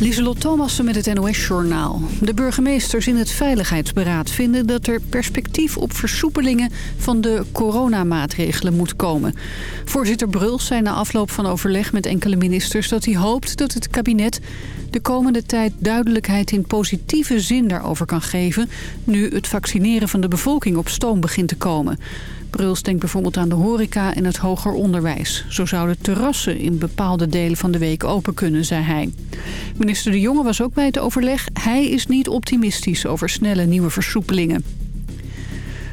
Lieselot Thomassen met het NOS-journaal. De burgemeesters in het Veiligheidsberaad vinden dat er perspectief op versoepelingen van de coronamaatregelen moet komen. Voorzitter Bruls zei na afloop van overleg met enkele ministers dat hij hoopt dat het kabinet de komende tijd duidelijkheid in positieve zin daarover kan geven... nu het vaccineren van de bevolking op stoom begint te komen. Bruls denkt bijvoorbeeld aan de horeca en het hoger onderwijs. Zo zouden terrassen in bepaalde delen van de week open kunnen, zei hij. Minister De Jonge was ook bij het overleg. Hij is niet optimistisch over snelle nieuwe versoepelingen.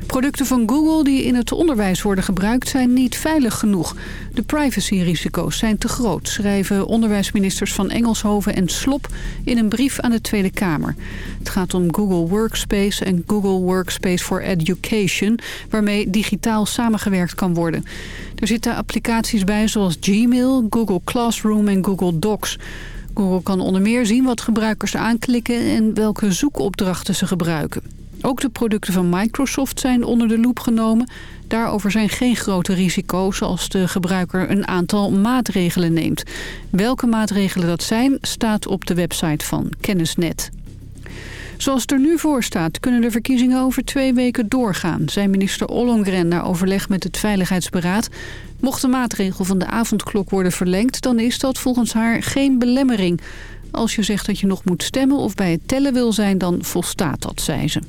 Producten van Google die in het onderwijs worden gebruikt zijn niet veilig genoeg. De privacyrisico's zijn te groot, schrijven onderwijsministers van Engelshoven en Slop in een brief aan de Tweede Kamer. Het gaat om Google Workspace en Google Workspace for Education, waarmee digitaal samengewerkt kan worden. Er zitten applicaties bij zoals Gmail, Google Classroom en Google Docs. Google kan onder meer zien wat gebruikers aanklikken en welke zoekopdrachten ze gebruiken. Ook de producten van Microsoft zijn onder de loep genomen. Daarover zijn geen grote risico's als de gebruiker een aantal maatregelen neemt. Welke maatregelen dat zijn, staat op de website van Kennisnet. Zoals het er nu voor staat, kunnen de verkiezingen over twee weken doorgaan... zei minister Ollongren na overleg met het Veiligheidsberaad. Mocht de maatregel van de avondklok worden verlengd... dan is dat volgens haar geen belemmering. Als je zegt dat je nog moet stemmen of bij het tellen wil zijn... dan volstaat dat, zei ze.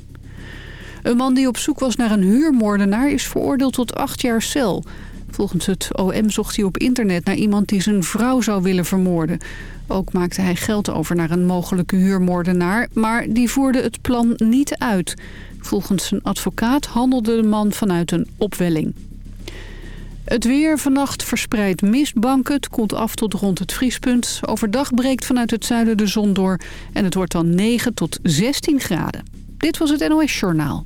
Een man die op zoek was naar een huurmoordenaar is veroordeeld tot acht jaar cel. Volgens het OM zocht hij op internet naar iemand die zijn vrouw zou willen vermoorden. Ook maakte hij geld over naar een mogelijke huurmoordenaar, maar die voerde het plan niet uit. Volgens zijn advocaat handelde de man vanuit een opwelling. Het weer vannacht verspreidt mistbanken. Het komt af tot rond het vriespunt. Overdag breekt vanuit het zuiden de zon door. En het wordt dan 9 tot 16 graden. Dit was het NOS Journaal.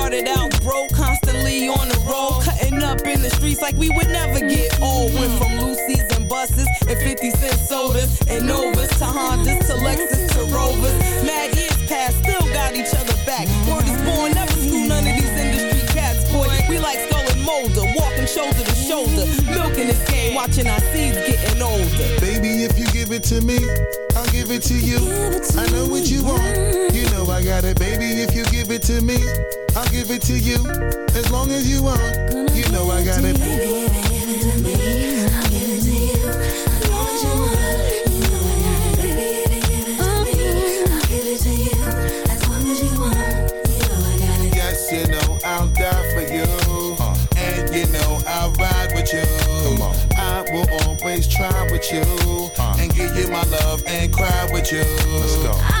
Like we would never get old. Went from Lucy's and buses and 50 cent sodas and Novas to Hondas to Lexus to Rovers. Mad years past, still got each other back. Word is born, never screw none of these industry cats, boy. We like Scully and Mulder, walking shoulder to shoulder, milking this game, watching our seeds getting older. Baby, if you give it to me, I'll give it to you. I know what you want. You know I got it, baby. If you give it to me, I'll give it to you. As long as you want. You know I got it. Baby, if you give it to I'll give it to you. Know what you want. You know I got it, you give it to me, I'll give it to you. As long as you want. You know I got it. Yes, you know I'll die for you. And you know I'll ride with you. I will always try with you. Uh. And give you my love and cry with you. Let's go. I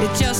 It just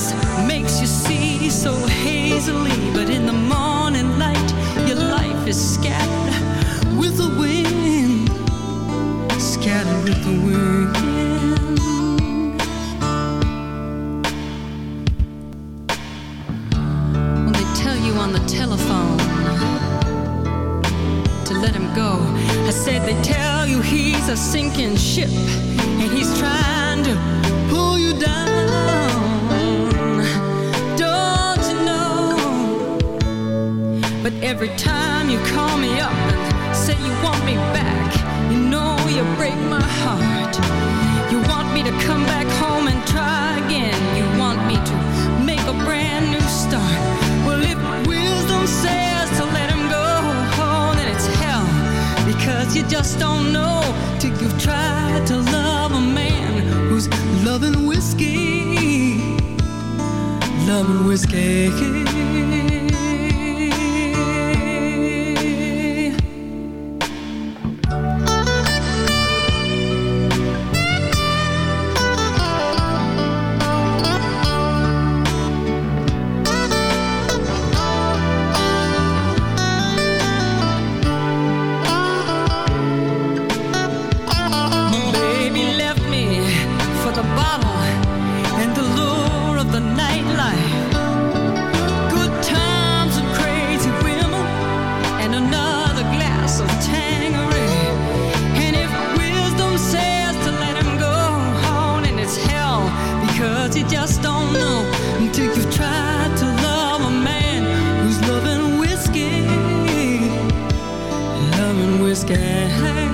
sky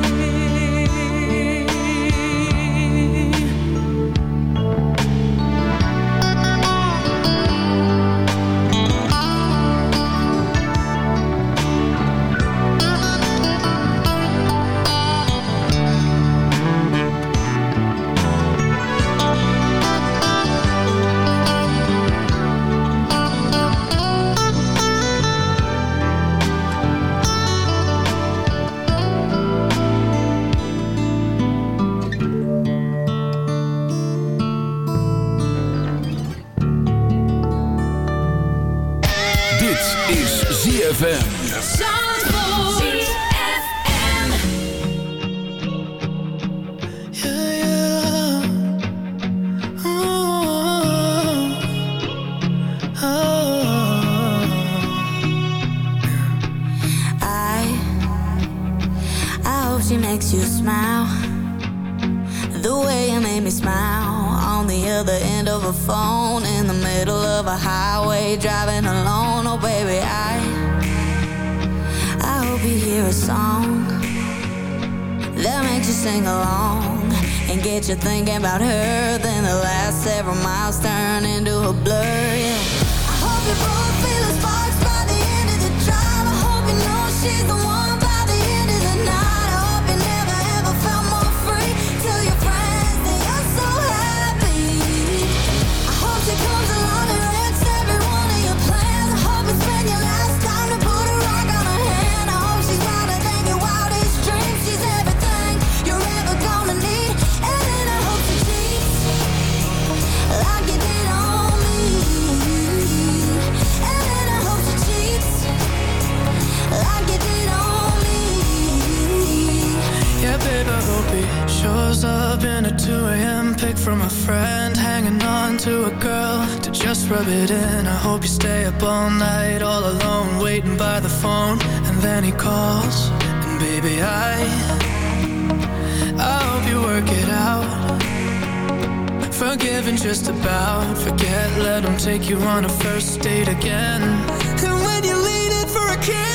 my friend hanging on to a girl to just rub it in. I hope you stay up all night, all alone, waiting by the phone. And then he calls, and baby, I, I hope you work it out. Forgiven just about, forget, let him take you on a first date again. And when you lean in for a kiss.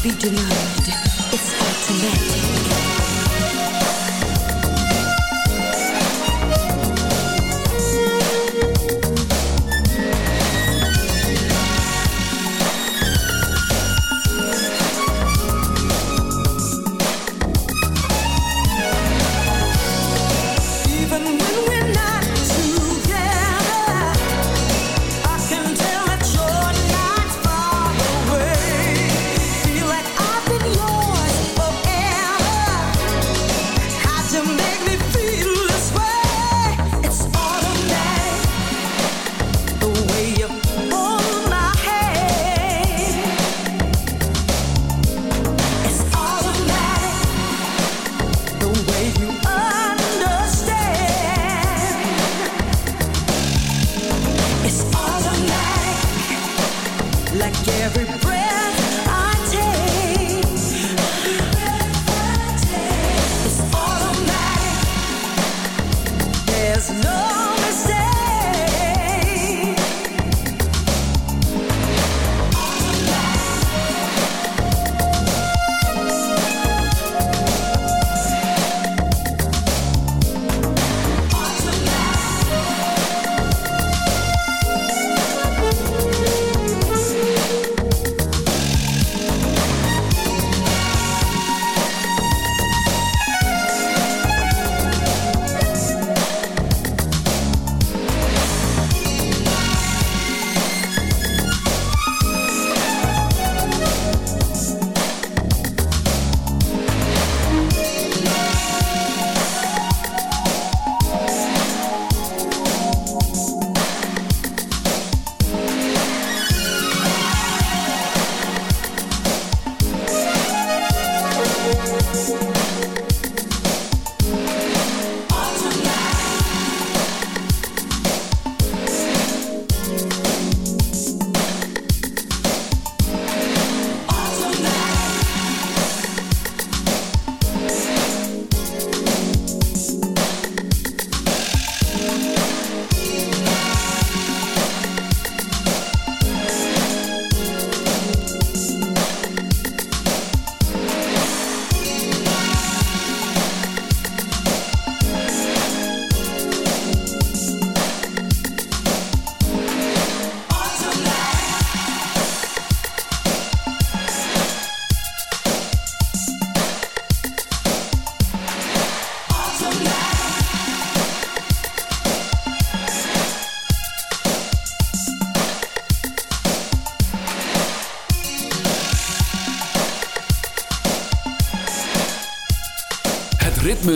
be denied. It's automatic.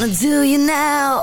Wanna do you now.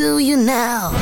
do you now?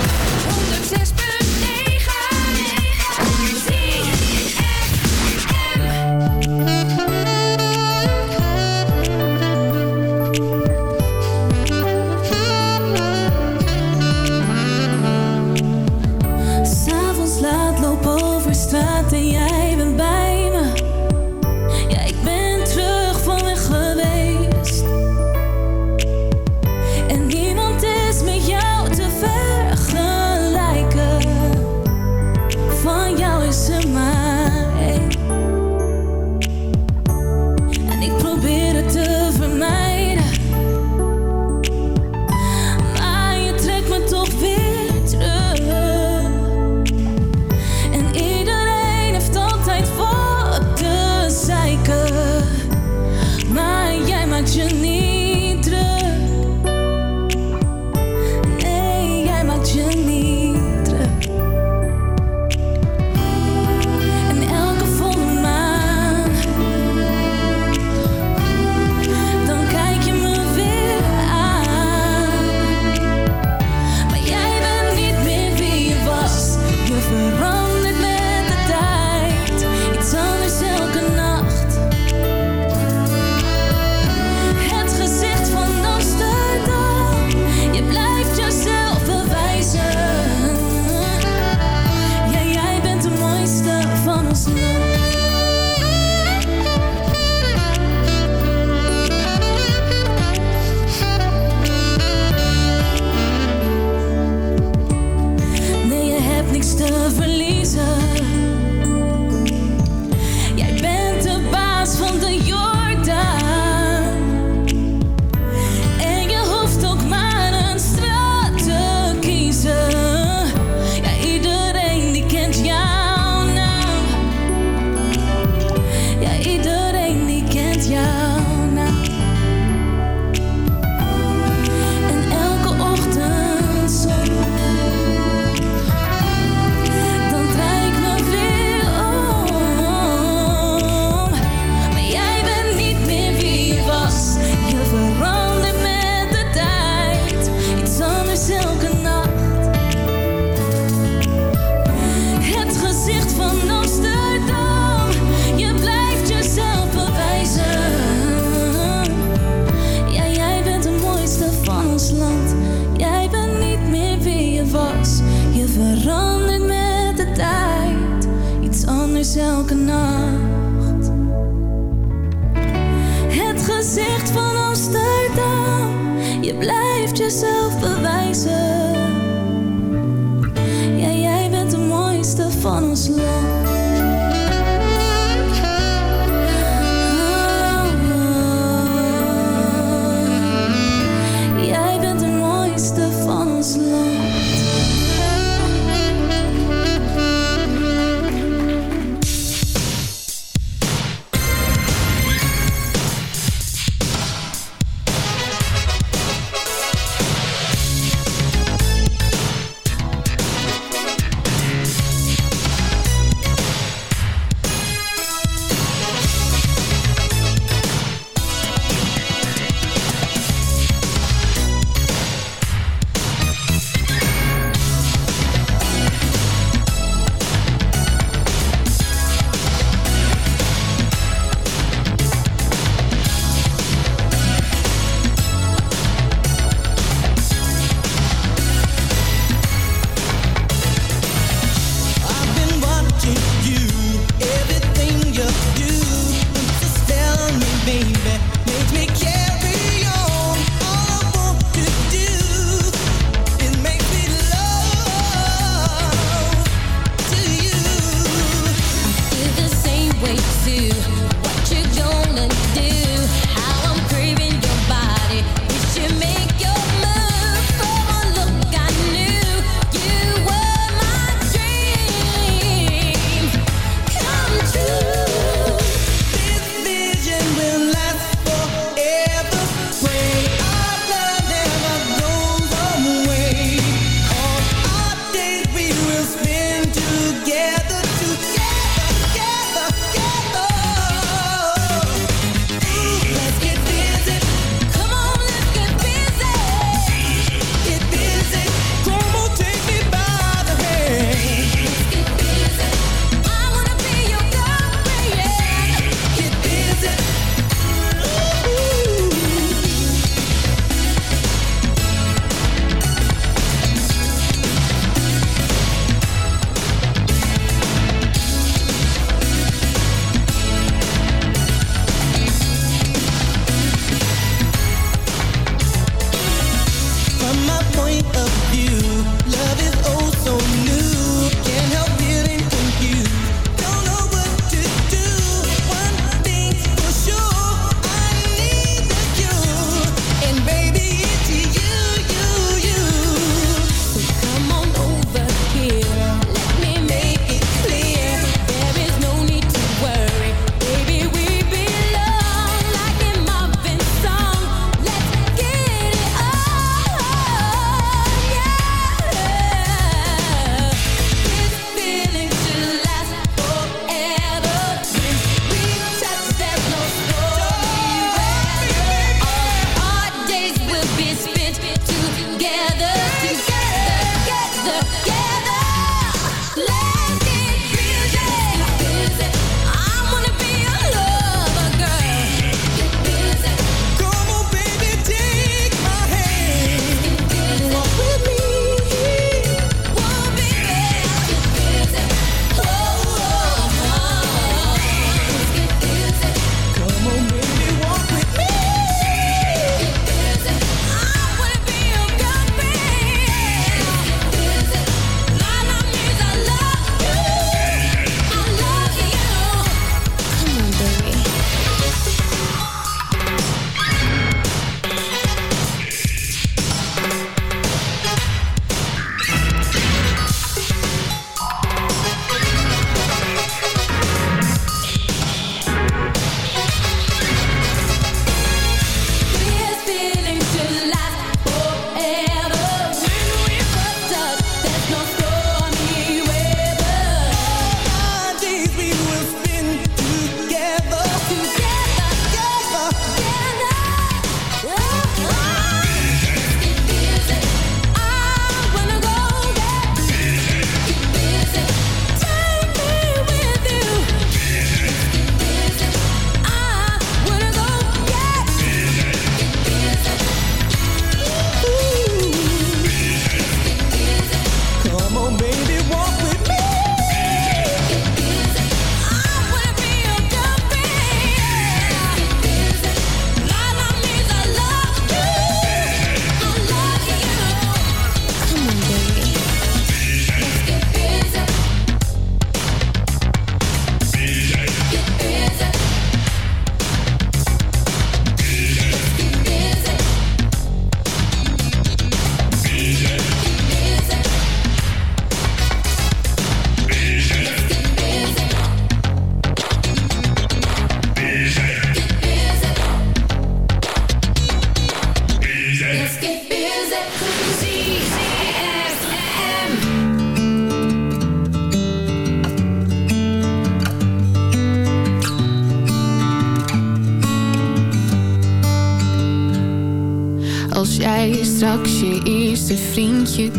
beste vriendje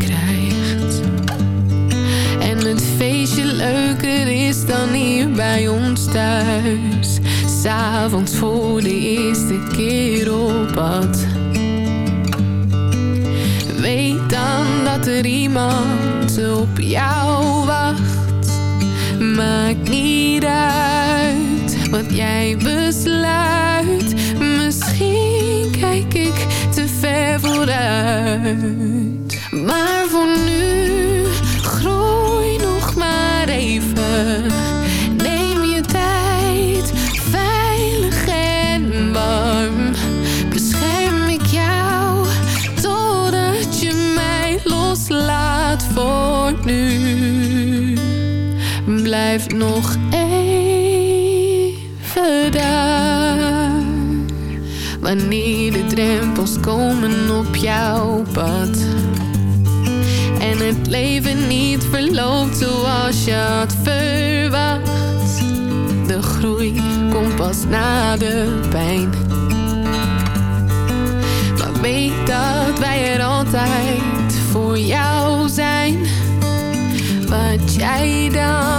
pas na de pijn. Maar weet dat wij er altijd voor jou zijn. Wat jij dan